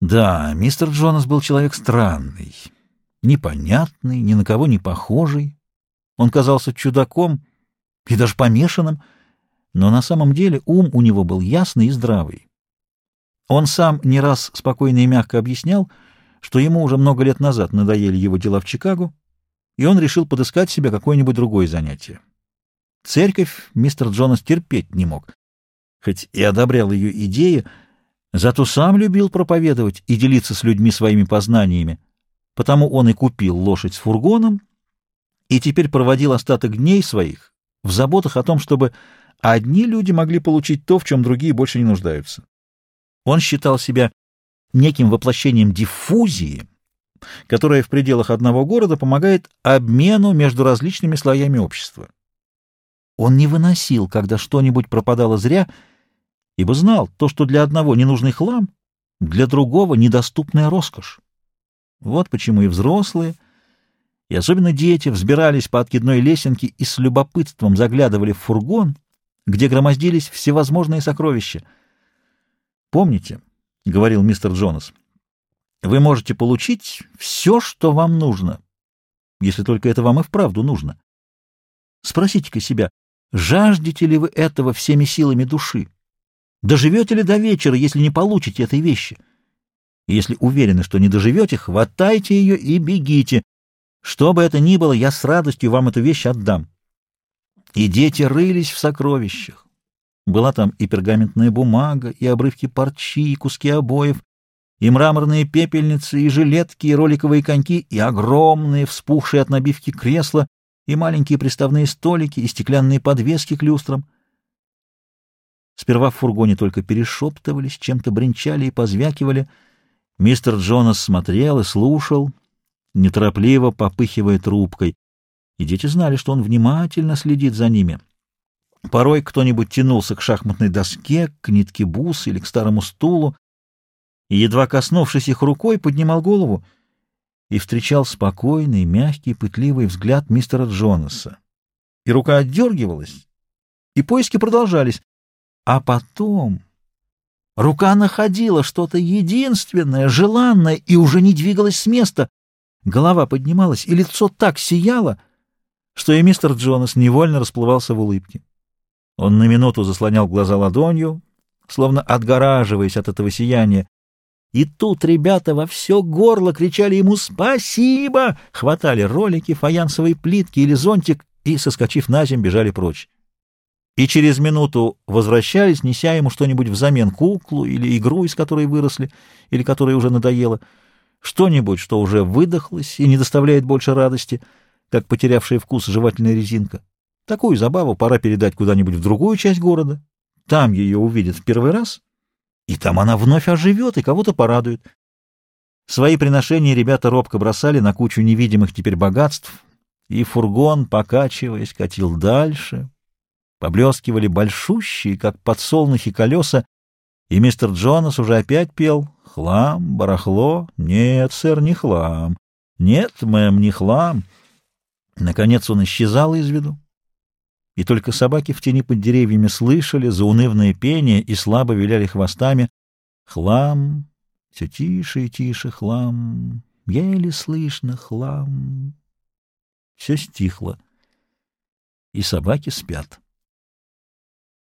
Да, мистер Джонас был человек странный, непонятный, ни на кого не похожий. Он казался чудаком и даже помешанным, но на самом деле ум у него был ясный и здравый. Он сам не раз спокойно и мягко объяснял, что ему уже много лет назад надоели его дела в Чикаго, и он решил подыскать себе какое-нибудь другое занятие. Церковь мистер Джонас терпеть не мог, хоть и одобрял ее идеи, зато сам любил проповедовать и делиться с людьми своими познаниями, потому он и купил лошадь с фургоном и теперь проводил остаток дней своих в заботах о том, чтобы одни люди могли получить то, в чем другие больше не нуждаются. Он считал себя неким воплощением диффузии, которая в пределах одного города помогает обмену между различными слоями общества. Он не выносил, когда что-нибудь пропадало зря, ибо знал, то, что для одного ненужный хлам, для другого недоступная роскошь. Вот почему и взрослые, и особенно дети взбирались по откидной лесенке и с любопытством заглядывали в фургон, где громоздились всевозможные сокровища. «Помните», — говорил мистер Джонас, — «вы можете получить все, что вам нужно, если только это вам и вправду нужно. Спросите-ка себя, Жаждете ли вы этого всеми силами души? Доживете ли до вечера, если не получите этой вещи? если уверены, что не доживете, хватайте ее и бегите. Что бы это ни было, я с радостью вам эту вещь отдам. И дети рылись в сокровищах. Была там и пергаментная бумага, и обрывки парчи, и куски обоев, и мраморные пепельницы, и жилетки, и роликовые коньки, и огромные, вспухшие от набивки кресла, и маленькие приставные столики, и стеклянные подвески к люстрам. Сперва в фургоне только перешептывались, чем-то бренчали и позвякивали. Мистер Джонас смотрел и слушал, неторопливо попыхивая трубкой, и дети знали, что он внимательно следит за ними. Порой кто-нибудь тянулся к шахматной доске, к нитке бус или к старому стулу, и, едва коснувшись их рукой, поднимал голову — и встречал спокойный, мягкий, пытливый взгляд мистера Джонаса. И рука отдергивалась, и поиски продолжались. А потом рука находила что-то единственное, желанное, и уже не двигалась с места. Голова поднималась, и лицо так сияло, что и мистер Джонас невольно расплывался в улыбке. Он на минуту заслонял глаза ладонью, словно отгораживаясь от этого сияния, и тут ребята во все горло кричали ему «Спасибо!», хватали ролики, фаянсовые плитки или зонтик и, соскочив на землю, бежали прочь. И через минуту возвращались, неся ему что-нибудь взамен куклу или игру, из которой выросли, или которая уже надоела, что-нибудь, что уже выдохлось и не доставляет больше радости, как потерявшая вкус жевательная резинка. Такую забаву пора передать куда-нибудь в другую часть города. Там ее увидят в первый раз — и там она вновь оживет и кого-то порадует. Свои приношения ребята робко бросали на кучу невидимых теперь богатств, и фургон, покачиваясь, катил дальше. Поблескивали большущие, как подсолнухи, колеса, и мистер Джонас уже опять пел «Хлам, барахло, нет, сэр, не хлам, нет, мэм, не хлам». Наконец он исчезал из виду и только собаки в тени под деревьями слышали заунывное пение и слабо виляли хвостами. Хлам, все тише и тише хлам, еле слышно хлам. Все стихло, и собаки спят.